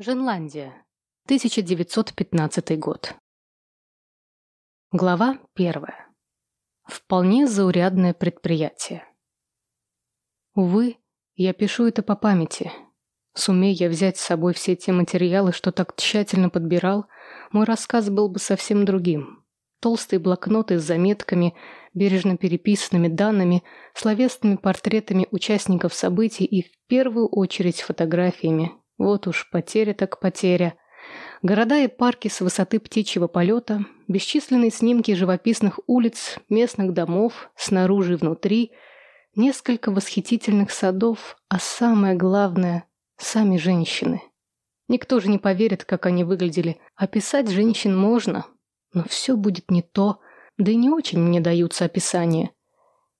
Женландия. 1915 год. Глава первая. Вполне заурядное предприятие. Увы, я пишу это по памяти. Сумей я взять с собой все те материалы, что так тщательно подбирал, мой рассказ был бы совсем другим. Толстые блокноты с заметками, бережно переписанными данными, словесными портретами участников событий и в первую очередь фотографиями, вот уж потеря так потеря. Города и парки с высоты птичьего полета, бесчисленные снимки живописных улиц, местных домов, снаружи и внутри, несколько восхитительных садов, а самое главное – сами женщины. Никто же не поверит, как они выглядели. Описать женщин можно, но все будет не то, да и не очень мне даются описания.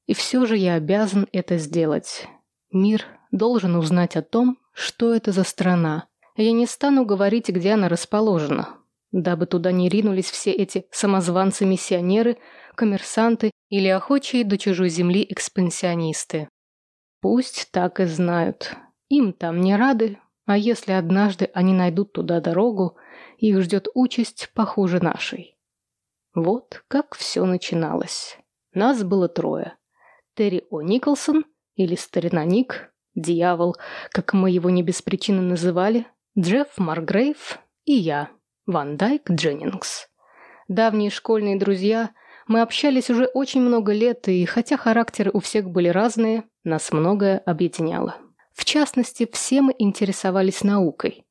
И все же я обязан это сделать. Мир должен узнать о том, что это за страна. Я не стану говорить, где она расположена, дабы туда не ринулись все эти самозванцы-миссионеры, коммерсанты или охочие до чужой земли экспансионисты. Пусть так и знают. Им там не рады, а если однажды они найдут туда дорогу, их ждет участь похуже нашей. Вот как все начиналось. Нас было трое. Терри О. Николсон, или Старина Ник, Дьявол, как мы его не без причины называли, Джефф Маргрейв и я, Ван Дайк Дженнингс. Давние школьные друзья, мы общались уже очень много лет, и хотя характеры у всех были разные, нас многое объединяло. В частности, все мы интересовались наукой.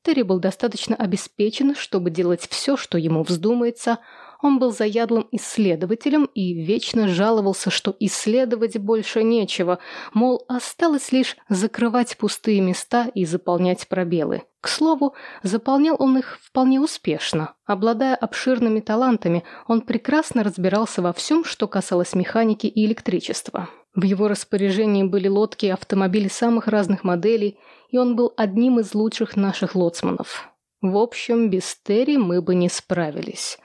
Терри был достаточно обеспечен, чтобы делать все, что ему вздумается, он был заядлым исследователем и вечно жаловался, что исследовать больше нечего, мол, осталось лишь закрывать пустые места и заполнять пробелы. К слову, заполнял он их вполне успешно. Обладая обширными талантами, он прекрасно разбирался во всем, что касалось механики и электричества. В его распоряжении были лодки и автомобили самых разных моделей, и он был одним из лучших наших лоцманов. В общем, без Терри мы бы не справились.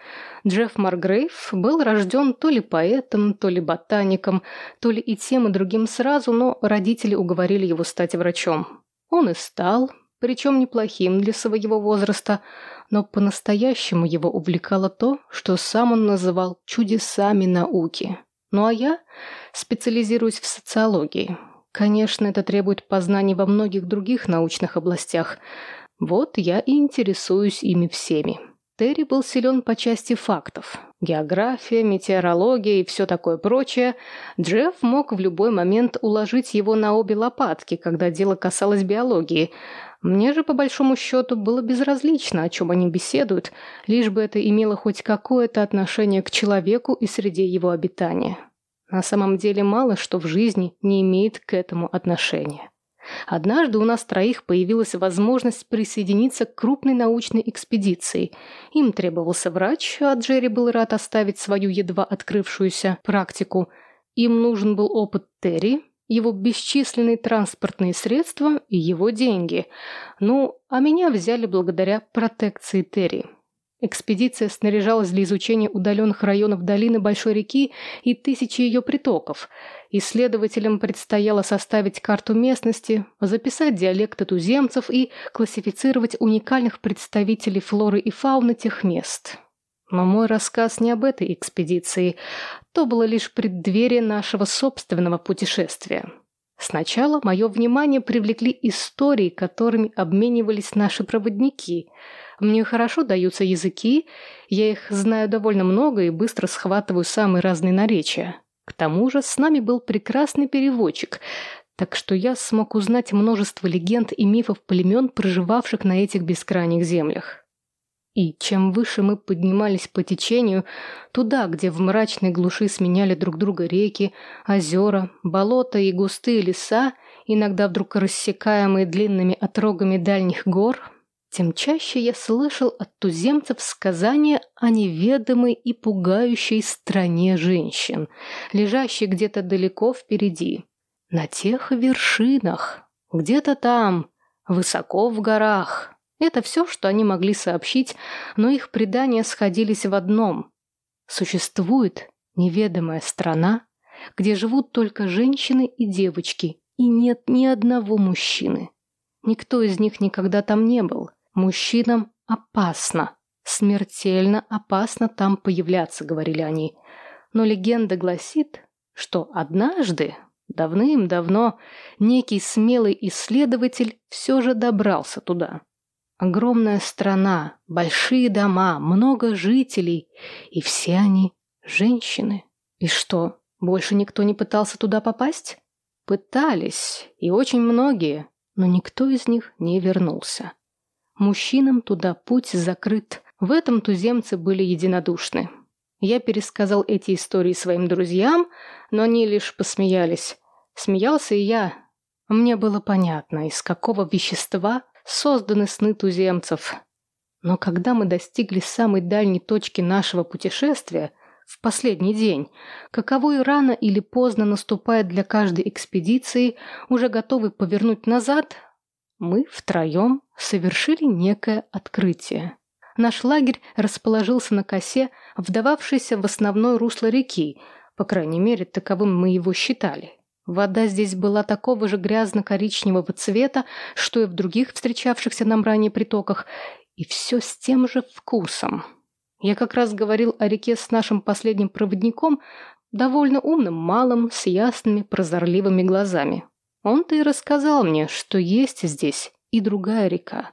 Джефф Маргрейв был рожден то ли поэтом, то ли ботаником, то ли и тем, и другим сразу, но родители уговорили его стать врачом. Он и стал, причем неплохим для своего возраста, но по-настоящему его увлекало то, что сам он называл «чудесами науки». Ну а я специализируюсь в социологии. Конечно, это требует познаний во многих других научных областях. Вот я и интересуюсь ими всеми. Терри был силен по части фактов. География, метеорология и все такое прочее. Джефф мог в любой момент уложить его на обе лопатки, когда дело касалось биологии. Мне же, по большому счету, было безразлично, о чем они беседуют, лишь бы это имело хоть какое-то отношение к человеку и среде его обитания. На самом деле мало что в жизни не имеет к этому отношения. Однажды у нас троих появилась возможность присоединиться к крупной научной экспедиции. Им требовался врач, а Джерри был рад оставить свою едва открывшуюся практику. Им нужен был опыт Терри, его бесчисленные транспортные средства и его деньги. Ну, а меня взяли благодаря протекции Терри. Экспедиция снаряжалась для изучения удаленных районов долины Большой реки и тысячи ее притоков. Исследователям предстояло составить карту местности, записать диалекты туземцев и классифицировать уникальных представителей флоры и фауны тех мест. Но мой рассказ не об этой экспедиции. То было лишь преддверие нашего собственного путешествия. Сначала мое внимание привлекли истории, которыми обменивались наши проводники – мне хорошо даются языки, я их знаю довольно много и быстро схватываю самые разные наречия. К тому же с нами был прекрасный переводчик, так что я смог узнать множество легенд и мифов племен, проживавших на этих бескрайних землях. И чем выше мы поднимались по течению, туда, где в мрачной глуши сменяли друг друга реки, озера, болота и густые леса, иногда вдруг рассекаемые длинными отрогами дальних гор, тем чаще я слышал от туземцев сказания о неведомой и пугающей стране женщин, лежащей где-то далеко впереди. На тех вершинах, где-то там, высоко в горах. Это все, что они могли сообщить, но их предания сходились в одном. Существует неведомая страна, где живут только женщины и девочки, и нет ни одного мужчины. Никто из них никогда там не был – Мужчинам опасно, смертельно опасно там появляться, говорили они. Но легенда гласит, что однажды, давным-давно, некий смелый исследователь все же добрался туда. Огромная страна, большие дома, много жителей, и все они женщины. И что, больше никто не пытался туда попасть? Пытались, и очень многие, но никто из них не вернулся. Мужчинам туда путь закрыт. В этом туземцы были единодушны. Я пересказал эти истории своим друзьям, но они лишь посмеялись. Смеялся и я. Мне было понятно, из какого вещества созданы сны туземцев. Но когда мы достигли самой дальней точки нашего путешествия, в последний день, каковой рано или поздно наступает для каждой экспедиции, уже готовый повернуть назад, мы втроем совершили некое открытие. Наш лагерь расположился на косе, вдававшейся в основное русло реки, по крайней мере, таковым мы его считали. Вода здесь была такого же грязно-коричневого цвета, что и в других встречавшихся нам ранее притоках, и все с тем же вкусом. Я как раз говорил о реке с нашим последним проводником, довольно умным малым, с ясными прозорливыми глазами. Он-то и рассказал мне, что есть здесь и другая река.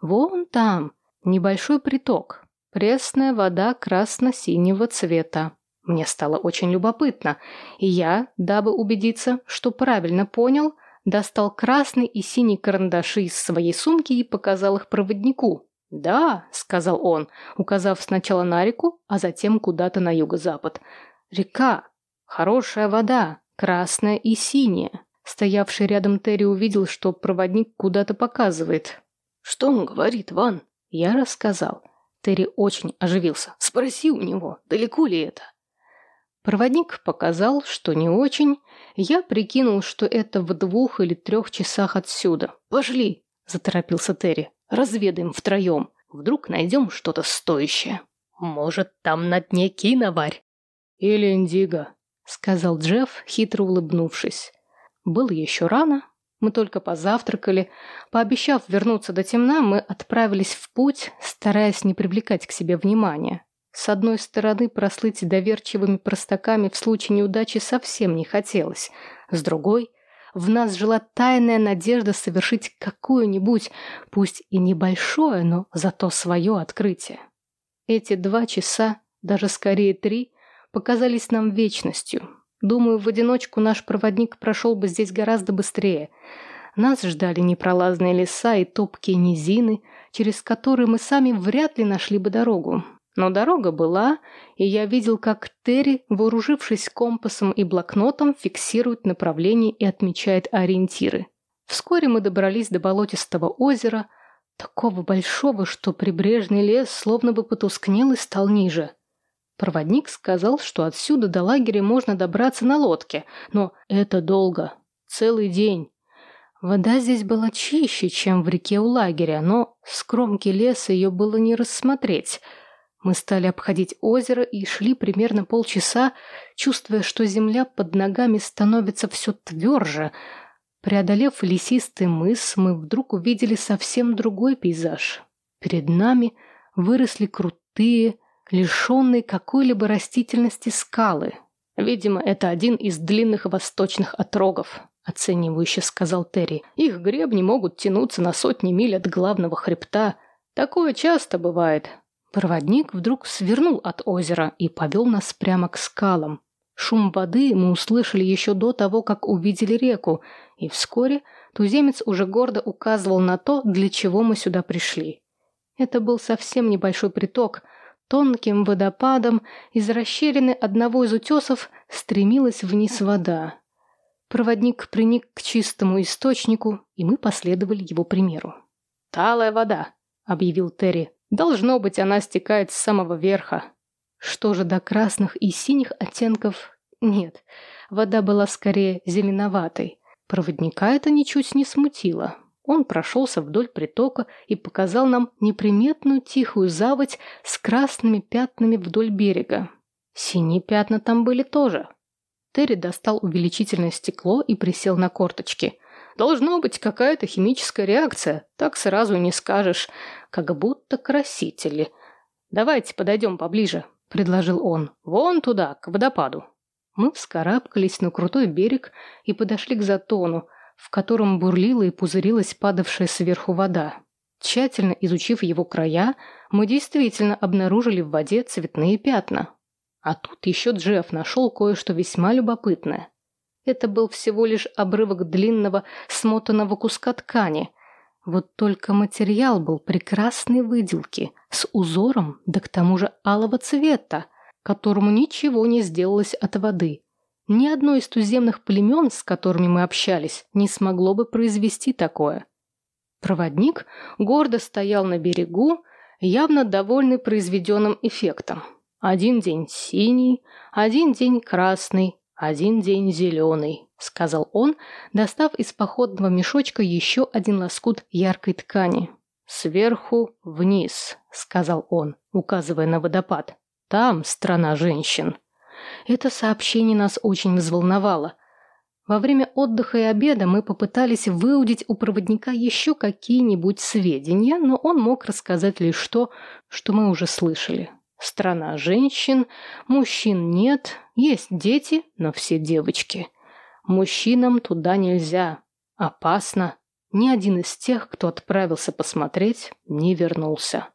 Вон там небольшой приток, пресная вода красно-синего цвета. Мне стало очень любопытно, и я, дабы убедиться, что правильно понял, достал красный и синий карандаши из своей сумки и показал их проводнику. «Да», — сказал он, указав сначала на реку, а затем куда-то на юго-запад. «Река. Хорошая вода. Красная и синяя». Стоявший рядом Терри увидел, что проводник куда-то показывает. «Что он говорит, Ван?» Я рассказал. Терри очень оживился. «Спроси у него, далеко ли это?» Проводник показал, что не очень. Я прикинул, что это в двух или трех часах отсюда. «Пошли!» – заторопился Терри. «Разведаем втроем. Вдруг найдем что-то стоящее. Может, там на дне киноварь?» «Или индиго», – сказал Джефф, хитро улыбнувшись. Было еще рано, мы только позавтракали. Пообещав вернуться до темна, мы отправились в путь, стараясь не привлекать к себе внимания. С одной стороны, прослыть доверчивыми простаками в случае неудачи совсем не хотелось. С другой, в нас жила тайная надежда совершить какое-нибудь, пусть и небольшое, но зато свое открытие. Эти два часа, даже скорее три, показались нам вечностью. Думаю, в одиночку наш проводник прошел бы здесь гораздо быстрее. Нас ждали непролазные леса и топкие низины, через которые мы сами вряд ли нашли бы дорогу. Но дорога была, и я видел, как Терри, вооружившись компасом и блокнотом, фиксирует направление и отмечает ориентиры. Вскоре мы добрались до болотистого озера, такого большого, что прибрежный лес словно бы потускнел и стал ниже. Проводник сказал, что отсюда до лагеря можно добраться на лодке, но это долго. Целый день. Вода здесь была чище, чем в реке у лагеря, но с кромки леса ее было не рассмотреть – мы стали обходить озеро и шли примерно полчаса, чувствуя, что земля под ногами становится все тверже. Преодолев лесистый мыс, мы вдруг увидели совсем другой пейзаж. Перед нами выросли крутые, лишенные какой-либо растительности скалы. Видимо, это один из длинных восточных отрогов, оценивающе сказал Терри. Их гребни могут тянуться на сотни миль от главного хребта. Такое часто бывает. Проводник вдруг свернул от озера и повел нас прямо к скалам. Шум воды мы услышали еще до того, как увидели реку, и вскоре туземец уже гордо указывал на то, для чего мы сюда пришли. Это был совсем небольшой приток. Тонким водопадом из расщелины одного из утесов стремилась вниз вода. Проводник приник к чистому источнику, и мы последовали его примеру. «Талая вода», — объявил Терри. Должно быть, она стекает с самого верха. Что же до красных и синих оттенков? Нет, вода была скорее зеленоватой. Проводника это ничуть не смутило. Он прошелся вдоль притока и показал нам неприметную тихую заводь с красными пятнами вдоль берега. Синие пятна там были тоже. Терри достал увеличительное стекло и присел на корточки. Должно быть какая-то химическая реакция. Так сразу не скажешь. Как будто красители. Давайте подойдем поближе, предложил он. Вон туда, к водопаду. Мы вскарабкались на крутой берег и подошли к затону, в котором бурлила и пузырилась падавшая сверху вода. Тщательно изучив его края, мы действительно обнаружили в воде цветные пятна. А тут еще Джефф нашел кое-что весьма любопытное. Это был всего лишь обрывок длинного смотанного куска ткани. Вот только материал был прекрасной выделки, с узором, да к тому же алого цвета, которому ничего не сделалось от воды. Ни одно из туземных племен, с которыми мы общались, не смогло бы произвести такое. Проводник гордо стоял на берегу, явно довольный произведенным эффектом. Один день синий, один день красный, один день зеленый», — сказал он, достав из походного мешочка еще один лоскут яркой ткани. «Сверху вниз», — сказал он, указывая на водопад. «Там страна женщин». Это сообщение нас очень взволновало. Во время отдыха и обеда мы попытались выудить у проводника еще какие-нибудь сведения, но он мог рассказать лишь то, что мы уже слышали. Страна женщин, мужчин нет, есть дети, но все девочки. Мужчинам туда нельзя. Опасно. Ни один из тех, кто отправился посмотреть, не вернулся.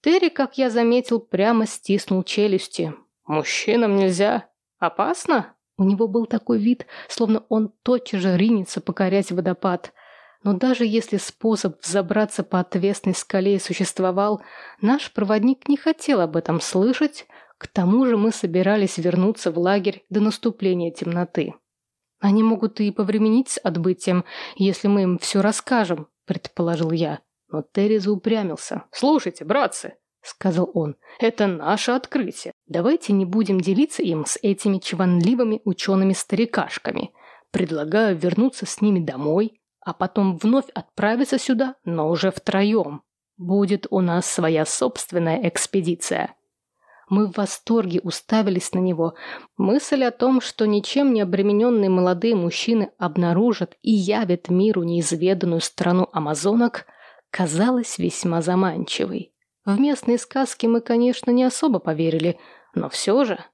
Терри, как я заметил, прямо стиснул челюсти. «Мужчинам нельзя. Опасно?» У него был такой вид, словно он тотчас же ринется покорять водопад. Но даже если способ взобраться по отвесной скале существовал, наш проводник не хотел об этом слышать, к тому же мы собирались вернуться в лагерь до наступления темноты. Они могут и повременить с отбытием, если мы им все расскажем, предположил я. Но Терри заупрямился. «Слушайте, братцы!» — сказал он. «Это наше открытие. Давайте не будем делиться им с этими чванливыми учеными-старикашками. Предлагаю вернуться с ними домой, а потом вновь отправиться сюда, но уже втроем. Будет у нас своя собственная экспедиция. Мы в восторге уставились на него. Мысль о том, что ничем не обремененные молодые мужчины обнаружат и явят миру неизведанную страну амазонок, казалась весьма заманчивой. В местные сказки мы, конечно, не особо поверили, но все же...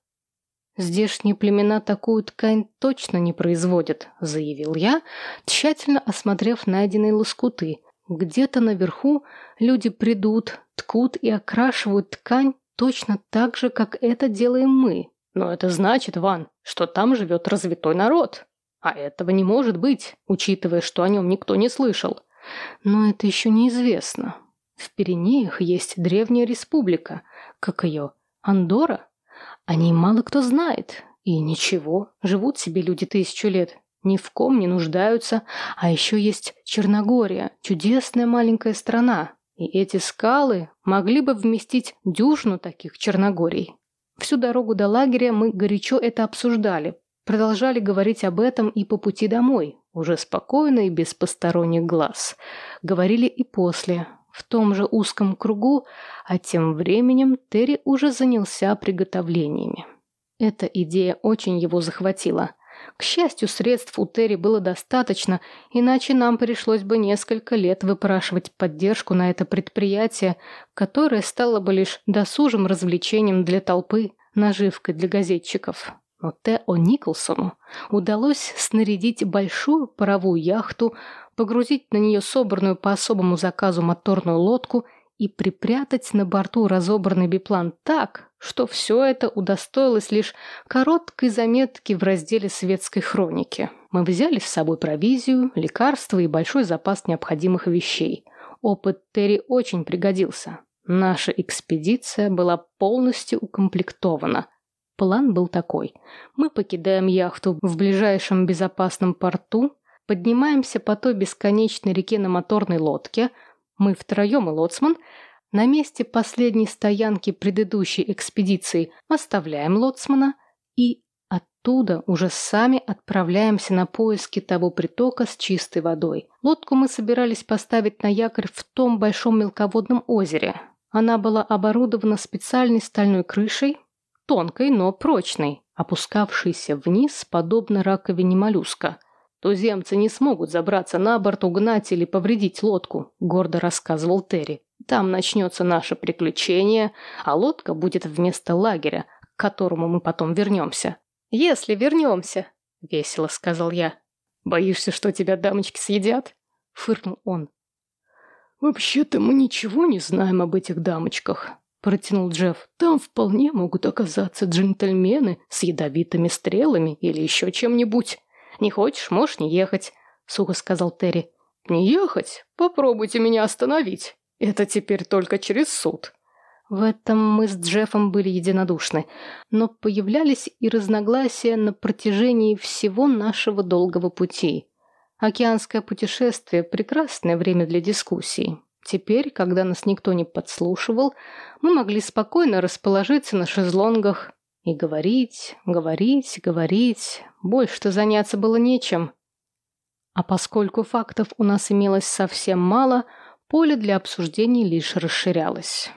«Здешние племена такую ткань точно не производят», — заявил я, тщательно осмотрев найденные лоскуты. «Где-то наверху люди придут, ткут и окрашивают ткань точно так же, как это делаем мы. Но это значит, Ван, что там живет развитой народ. А этого не может быть, учитывая, что о нем никто не слышал. Но это еще неизвестно. В Пиренеях есть древняя республика. Как ее? Андора? О ней мало кто знает. И ничего, живут себе люди тысячу лет, ни в ком не нуждаются. А еще есть Черногория, чудесная маленькая страна. И эти скалы могли бы вместить дюжину таких Черногорий. Всю дорогу до лагеря мы горячо это обсуждали, продолжали говорить об этом и по пути домой, уже спокойно и без посторонних глаз. Говорили и после, в том же узком кругу, а тем временем Терри уже занялся приготовлениями. Эта идея очень его захватила. К счастью, средств у Терри было достаточно, иначе нам пришлось бы несколько лет выпрашивать поддержку на это предприятие, которое стало бы лишь досужим развлечением для толпы, наживкой для газетчиков. Но Тео Николсону удалось снарядить большую паровую яхту, погрузить на нее собранную по особому заказу моторную лодку и припрятать на борту разобранный биплан так, что все это удостоилось лишь короткой заметки в разделе светской хроники. Мы взяли с собой провизию, лекарства и большой запас необходимых вещей. Опыт Терри очень пригодился. Наша экспедиция была полностью укомплектована. План был такой. Мы покидаем яхту в ближайшем безопасном порту, Поднимаемся по той бесконечной реке на моторной лодке. Мы втроем и лоцман. На месте последней стоянки предыдущей экспедиции оставляем лоцмана и оттуда уже сами отправляемся на поиски того притока с чистой водой. Лодку мы собирались поставить на якорь в том большом мелководном озере. Она была оборудована специальной стальной крышей, тонкой, но прочной, опускавшейся вниз, подобно раковине моллюска. Туземцы не смогут забраться на борт, угнать или повредить лодку», — гордо рассказывал Терри. «Там начнется наше приключение, а лодка будет вместо лагеря, к которому мы потом вернемся». «Если вернемся», — весело сказал я. «Боишься, что тебя дамочки съедят?» — фыркнул он. «Вообще-то мы ничего не знаем об этих дамочках», — протянул Джефф. «Там вполне могут оказаться джентльмены с ядовитыми стрелами или еще чем-нибудь». «Не хочешь, можешь не ехать», — сухо сказал Терри. «Не ехать? Попробуйте меня остановить. Это теперь только через суд». В этом мы с Джеффом были единодушны, но появлялись и разногласия на протяжении всего нашего долгого пути. Океанское путешествие – прекрасное время для дискуссий. Теперь, когда нас никто не подслушивал, мы могли спокойно расположиться на шезлонгах и говорить, говорить, говорить. Больше-то заняться было нечем. А поскольку фактов у нас имелось совсем мало, поле для обсуждений лишь расширялось.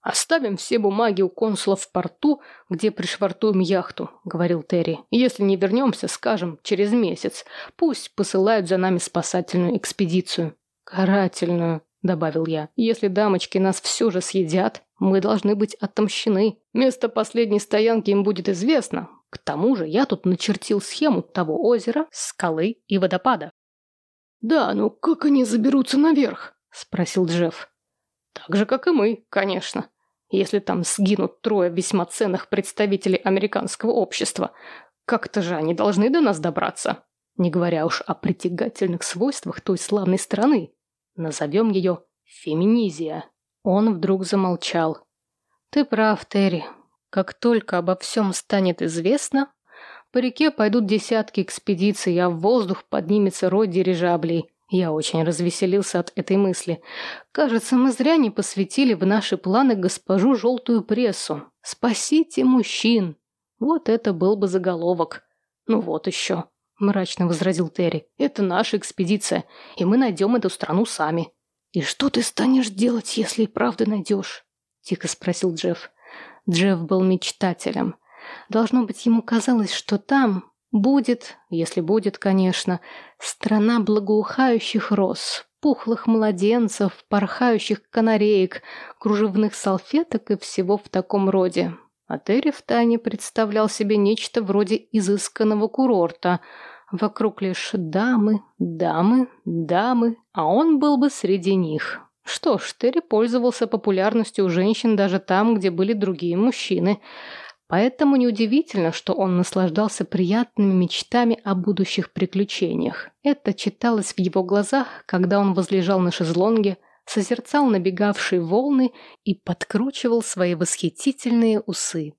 «Оставим все бумаги у консула в порту, где пришвартуем яхту», — говорил Терри. «Если не вернемся, скажем, через месяц. Пусть посылают за нами спасательную экспедицию». «Карательную», — добавил я. «Если дамочки нас все же съедят, мы должны быть отомщены. Место последней стоянки им будет известно. К тому же я тут начертил схему того озера, скалы и водопада. «Да, ну как они заберутся наверх?» – спросил Джефф. «Так же, как и мы, конечно. Если там сгинут трое весьма ценных представителей американского общества, как-то же они должны до нас добраться. Не говоря уж о притягательных свойствах той славной страны. Назовем ее Феминизия». Он вдруг замолчал. «Ты прав, Терри. Как только обо всем станет известно, по реке пойдут десятки экспедиций, а в воздух поднимется рой дирижаблей. Я очень развеселился от этой мысли. Кажется, мы зря не посвятили в наши планы госпожу желтую прессу. «Спасите мужчин!» Вот это был бы заголовок. «Ну вот еще», — мрачно возразил Терри. «Это наша экспедиция, и мы найдем эту страну сами. «И что ты станешь делать, если и правда найдешь?» – тихо спросил Джефф. Джефф был мечтателем. Должно быть, ему казалось, что там будет, если будет, конечно, страна благоухающих роз, пухлых младенцев, порхающих канареек, кружевных салфеток и всего в таком роде. А Терри втайне представлял себе нечто вроде изысканного курорта – Вокруг лишь дамы, дамы, дамы, а он был бы среди них. Что ж, Терри пользовался популярностью у женщин даже там, где были другие мужчины. Поэтому неудивительно, что он наслаждался приятными мечтами о будущих приключениях. Это читалось в его глазах, когда он возлежал на шезлонге, созерцал набегавшие волны и подкручивал свои восхитительные усы.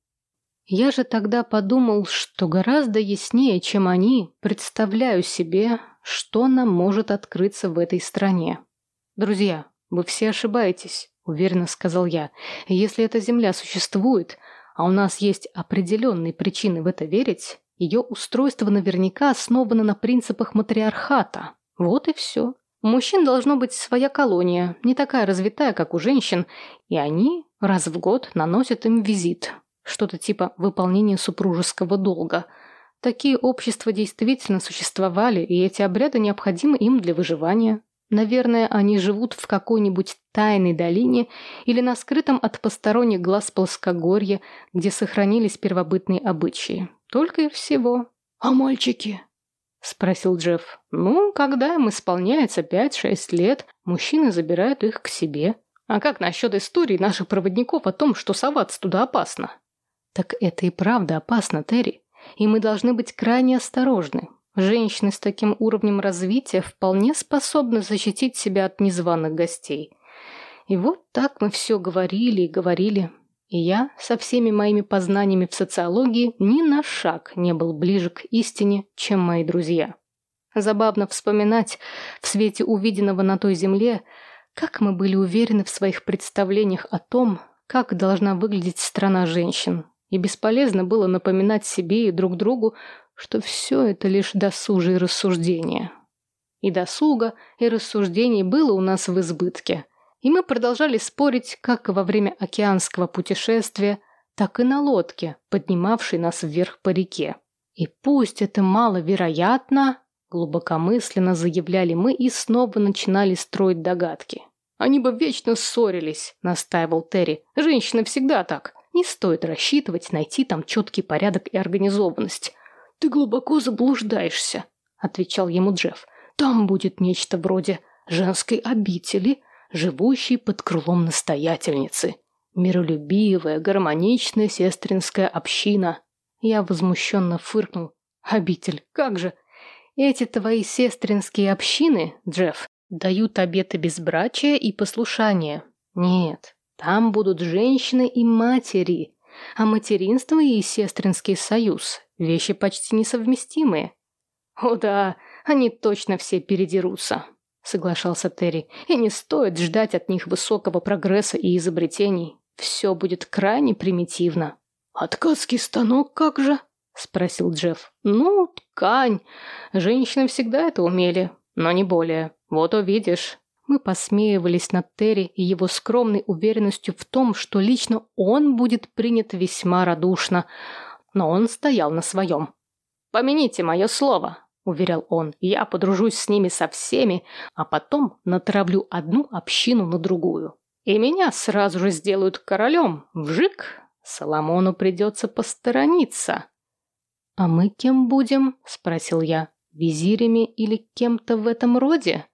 Я же тогда подумал, что гораздо яснее, чем они, представляю себе, что нам может открыться в этой стране. Друзья, вы все ошибаетесь, уверенно сказал я. Если эта земля существует, а у нас есть определенные причины в это верить, ее устройство наверняка основано на принципах матриархата. Вот и все. У мужчин должно быть своя колония, не такая развитая, как у женщин, и они раз в год наносят им визит, что-то типа выполнения супружеского долга. Такие общества действительно существовали, и эти обряды необходимы им для выживания. Наверное, они живут в какой-нибудь тайной долине или на скрытом от посторонних глаз плоскогорье, где сохранились первобытные обычаи. Только и всего. «А мальчики?» – спросил Джефф. «Ну, когда им исполняется пять-шесть лет, мужчины забирают их к себе. А как насчет истории наших проводников о том, что соваться туда опасно?» Так это и правда опасно, Терри. И мы должны быть крайне осторожны. Женщины с таким уровнем развития вполне способны защитить себя от незваных гостей. И вот так мы все говорили и говорили. И я со всеми моими познаниями в социологии ни на шаг не был ближе к истине, чем мои друзья. Забавно вспоминать в свете увиденного на той земле, как мы были уверены в своих представлениях о том, как должна выглядеть страна женщин, и бесполезно было напоминать себе и друг другу, что все это лишь досужие рассуждения. И досуга, и рассуждений было у нас в избытке. И мы продолжали спорить как во время океанского путешествия, так и на лодке, поднимавшей нас вверх по реке. И пусть это маловероятно, Глубокомысленно заявляли мы и снова начинали строить догадки. «Они бы вечно ссорились», — настаивал Терри. «Женщины всегда так. Не стоит рассчитывать найти там четкий порядок и организованность». «Ты глубоко заблуждаешься», — отвечал ему Джефф. «Там будет нечто вроде женской обители, живущей под крылом настоятельницы. Миролюбивая, гармоничная сестринская община». Я возмущенно фыркнул. «Обитель, как же? Эти твои сестринские общины, Джефф, дают обеты безбрачия и послушания. Нет, там будут женщины и матери, а материнство и сестринский союз – вещи почти несовместимые. О да, они точно все передерутся, соглашался Терри, и не стоит ждать от них высокого прогресса и изобретений. Все будет крайне примитивно. Ткацкий станок как же? спросил Джефф. «Ну, ткань. Женщины всегда это умели, но не более. Вот увидишь». Мы посмеивались над Терри и его скромной уверенностью в том, что лично он будет принят весьма радушно, но он стоял на своем. «Помяните мое слово», — уверял он, — «я подружусь с ними со всеми, а потом натравлю одну общину на другую. И меня сразу же сделают королем. Вжик! Соломону придется посторониться». «А мы кем будем?» – спросил я. «Визирями или кем-то в этом роде?»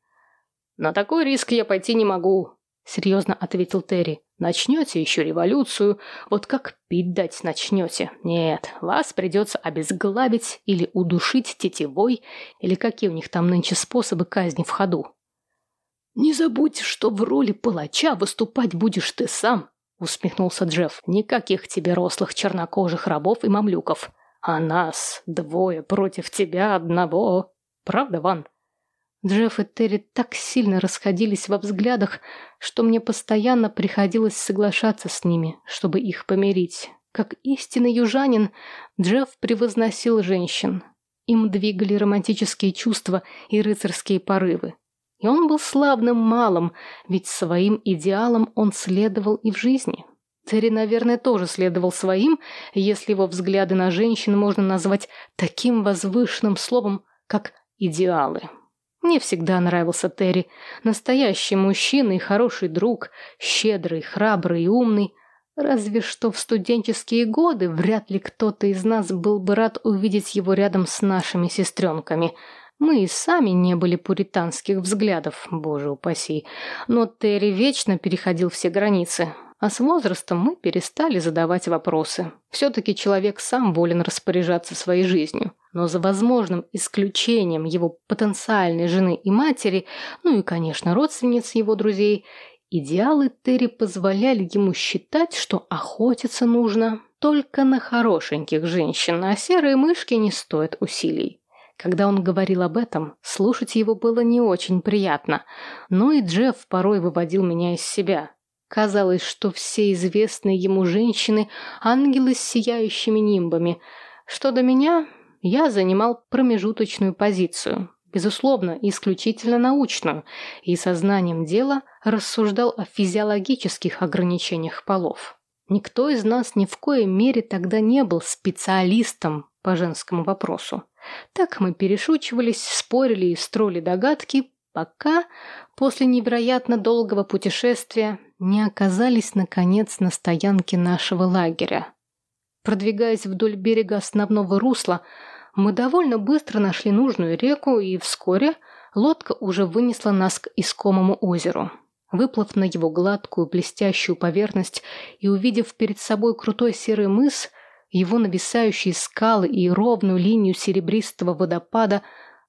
«На такой риск я пойти не могу», – серьезно ответил Терри. «Начнете еще революцию, вот как пить дать начнете. Нет, вас придется обезглавить или удушить тетевой, или какие у них там нынче способы казни в ходу». «Не забудь, что в роли палача выступать будешь ты сам», — усмехнулся Джефф. «Никаких тебе рослых чернокожих рабов и мамлюков. А нас двое против тебя одного. Правда, Ван? Джефф и Терри так сильно расходились во взглядах, что мне постоянно приходилось соглашаться с ними, чтобы их помирить. Как истинный южанин, Джефф превозносил женщин. Им двигали романтические чувства и рыцарские порывы. И он был славным малым, ведь своим идеалам он следовал и в жизни. Терри, наверное, тоже следовал своим, если его взгляды на женщин можно назвать таким возвышенным словом, как «идеалы». Мне всегда нравился Терри. Настоящий мужчина и хороший друг, щедрый, храбрый и умный. Разве что в студенческие годы вряд ли кто-то из нас был бы рад увидеть его рядом с нашими сестренками. Мы и сами не были пуританских взглядов, боже упаси. Но Терри вечно переходил все границы. А с возрастом мы перестали задавать вопросы. Все-таки человек сам волен распоряжаться своей жизнью. Но за возможным исключением его потенциальной жены и матери, ну и, конечно, родственниц его друзей, идеалы Терри позволяли ему считать, что охотиться нужно только на хорошеньких женщин, а серые мышки не стоят усилий. Когда он говорил об этом, слушать его было не очень приятно, но и Джефф порой выводил меня из себя. Казалось, что все известные ему женщины – ангелы с сияющими нимбами. Что до меня, я занимал промежуточную позицию, безусловно, исключительно научную, и сознанием дела рассуждал о физиологических ограничениях полов. Никто из нас ни в коей мере тогда не был специалистом по женскому вопросу. Так мы перешучивались, спорили и строили догадки, пока после невероятно долгого путешествия не оказались, наконец, на стоянке нашего лагеря. Продвигаясь вдоль берега основного русла, мы довольно быстро нашли нужную реку, и вскоре лодка уже вынесла нас к искомому озеру. Выплыв на его гладкую, блестящую поверхность и увидев перед собой крутой серый мыс, его нависающие скалы и ровную линию серебристого водопада,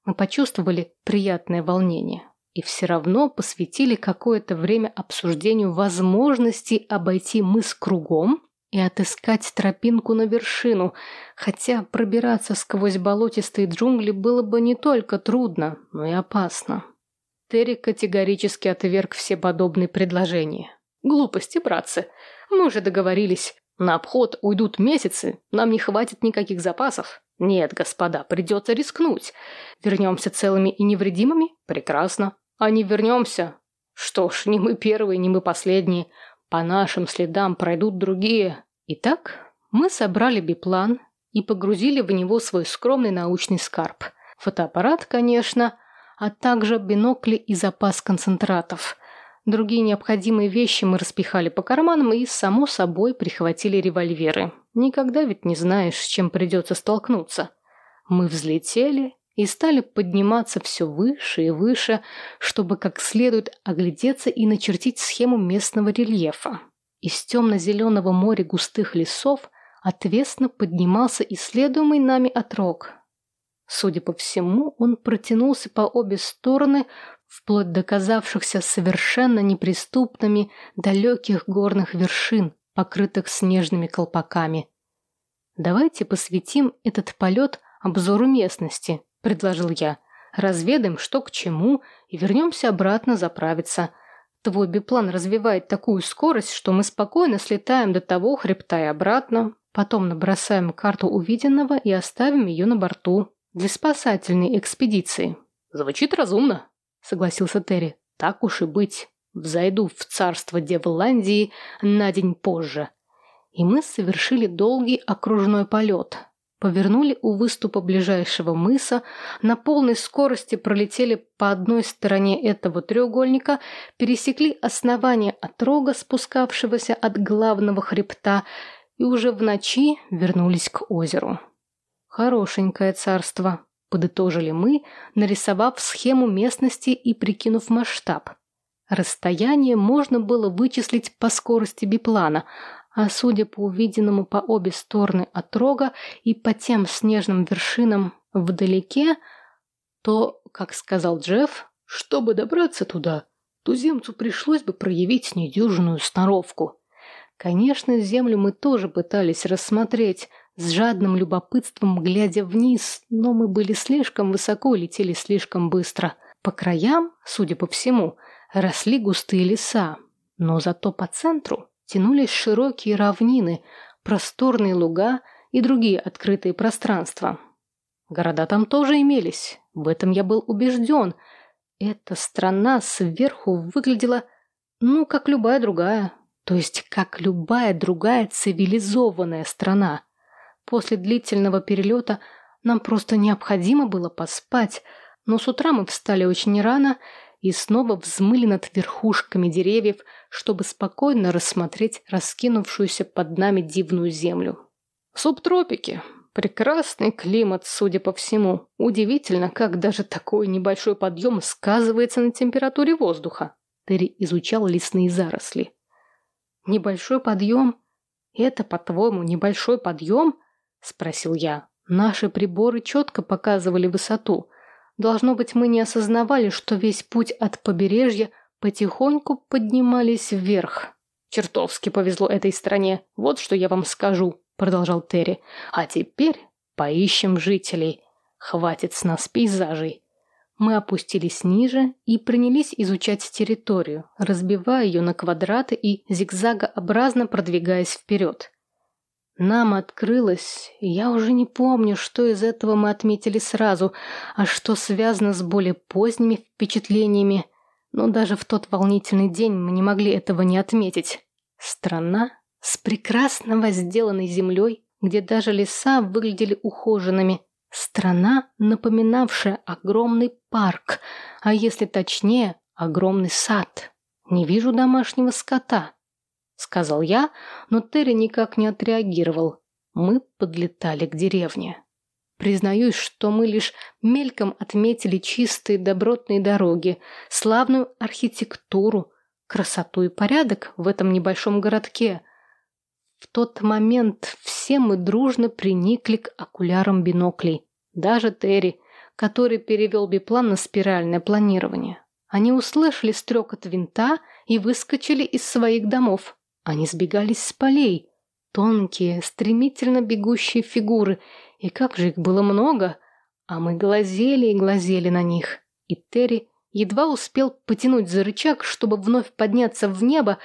мы почувствовали приятное волнение и все равно посвятили какое-то время обсуждению возможности обойти мыс кругом и отыскать тропинку на вершину, хотя пробираться сквозь болотистые джунгли было бы не только трудно, но и опасно. Терри категорически отверг все подобные предложения. «Глупости, братцы. Мы уже договорились. На обход уйдут месяцы, нам не хватит никаких запасов. Нет, господа, придется рискнуть. Вернемся целыми и невредимыми? Прекрасно. А не вернемся? Что ж, не мы первые, не мы последние. По нашим следам пройдут другие. Итак, мы собрали биплан и погрузили в него свой скромный научный скарб. фотоаппарат, конечно, а также бинокли и запас концентратов. Другие необходимые вещи мы распихали по карманам и, само собой, прихватили револьверы. Никогда ведь не знаешь, с чем придется столкнуться. Мы взлетели и стали подниматься все выше и выше, чтобы как следует оглядеться и начертить схему местного рельефа. Из темно-зеленого моря густых лесов отвесно поднимался исследуемый нами отрог. Судя по всему, он протянулся по обе стороны вплоть до казавшихся совершенно неприступными далеких горных вершин, покрытых снежными колпаками. «Давайте посвятим этот полет обзору местности», — предложил я. «Разведаем, что к чему, и вернемся обратно заправиться. Твой биплан развивает такую скорость, что мы спокойно слетаем до того хребта и обратно, потом набросаем карту увиденного и оставим ее на борту для спасательной экспедиции». «Звучит разумно», согласился Терри. Так уж и быть. Взойду в царство Девландии на день позже. И мы совершили долгий окружной полет. Повернули у выступа ближайшего мыса, на полной скорости пролетели по одной стороне этого треугольника, пересекли основание отрога, спускавшегося от главного хребта, и уже в ночи вернулись к озеру. Хорошенькое царство, Подытожили мы, нарисовав схему местности и прикинув масштаб. Расстояние можно было вычислить по скорости биплана, а судя по увиденному по обе стороны от рога и по тем снежным вершинам вдалеке, то, как сказал Джефф, чтобы добраться туда, туземцу пришлось бы проявить недюжинную сноровку. Конечно, землю мы тоже пытались рассмотреть, с жадным любопытством глядя вниз, но мы были слишком высоко и летели слишком быстро. По краям, судя по всему, росли густые леса, но зато по центру тянулись широкие равнины, просторные луга и другие открытые пространства. Города там тоже имелись, в этом я был убежден. Эта страна сверху выглядела, ну, как любая другая, то есть как любая другая цивилизованная страна. После длительного перелета нам просто необходимо было поспать, но с утра мы встали очень рано и снова взмыли над верхушками деревьев, чтобы спокойно рассмотреть раскинувшуюся под нами дивную землю. Субтропики. Прекрасный климат, судя по всему. Удивительно, как даже такой небольшой подъем сказывается на температуре воздуха. Терри изучал лесные заросли. Небольшой подъем? Это, по-твоему, небольшой подъем? – спросил я. Наши приборы четко показывали высоту. Должно быть, мы не осознавали, что весь путь от побережья потихоньку поднимались вверх. «Чертовски повезло этой стране, вот что я вам скажу», – продолжал Терри. «А теперь поищем жителей. Хватит с нас пейзажей». Мы опустились ниже и принялись изучать территорию, разбивая ее на квадраты и зигзагообразно продвигаясь вперед. Нам открылось, я уже не помню, что из этого мы отметили сразу, а что связано с более поздними впечатлениями. Но даже в тот волнительный день мы не могли этого не отметить. Страна с прекрасно возделанной землей, где даже леса выглядели ухоженными. Страна, напоминавшая огромный парк, а если точнее, огромный сад. Не вижу домашнего скота сказал я, но Терри никак не отреагировал. Мы подлетали к деревне. Признаюсь, что мы лишь мельком отметили чистые добротные дороги, славную архитектуру, красоту и порядок в этом небольшом городке. В тот момент все мы дружно приникли к окулярам биноклей. Даже Терри, который перевел биплан на спиральное планирование. Они услышали стрекот винта и выскочили из своих домов. Они сбегались с полей. Тонкие, стремительно бегущие фигуры. И как же их было много. А мы глазели и глазели на них. И Терри едва успел потянуть за рычаг, чтобы вновь подняться в небо,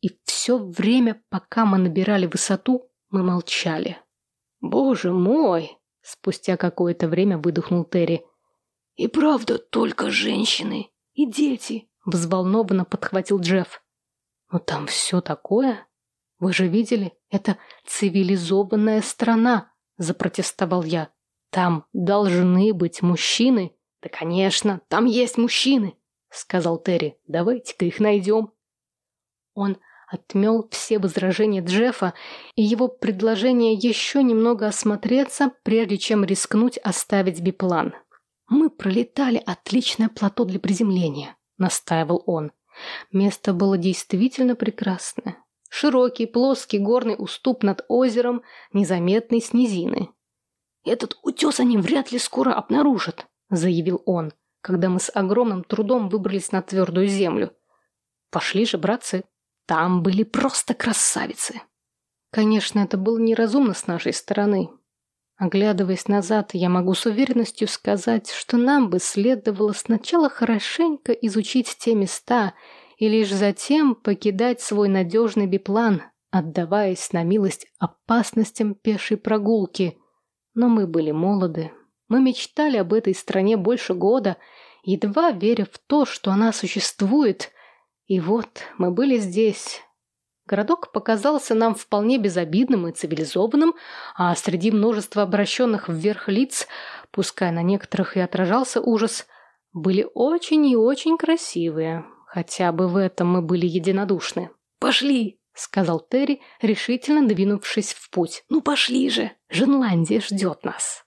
и все время, пока мы набирали высоту, мы молчали. «Боже мой!» — спустя какое-то время выдохнул Терри. «И правда только женщины и дети!» — взволнованно подхватил Джефф. Но там все такое. Вы же видели, это цивилизованная страна, запротестовал я. Там должны быть мужчины. Да, конечно, там есть мужчины, сказал Терри. Давайте-ка их найдем. Он отмел все возражения Джеффа и его предложение еще немного осмотреться, прежде чем рискнуть оставить биплан. «Мы пролетали отличное плато для приземления», — настаивал он. Место было действительно прекрасное. Широкий, плоский горный уступ над озером, незаметный с низины. «Этот утес они вряд ли скоро обнаружат», — заявил он, когда мы с огромным трудом выбрались на твердую землю. «Пошли же, братцы, там были просто красавицы». Конечно, это было неразумно с нашей стороны. Оглядываясь назад, я могу с уверенностью сказать, что нам бы следовало сначала хорошенько изучить те места и лишь затем покидать свой надежный биплан, отдаваясь на милость опасностям пешей прогулки. Но мы были молоды. Мы мечтали об этой стране больше года, едва веря в то, что она существует. И вот мы были здесь, Городок показался нам вполне безобидным и цивилизованным, а среди множества обращенных вверх лиц, пускай на некоторых и отражался ужас, были очень и очень красивые. Хотя бы в этом мы были единодушны. «Пошли!» — сказал Терри, решительно двинувшись в путь. «Ну пошли же! Женландия ждет нас!»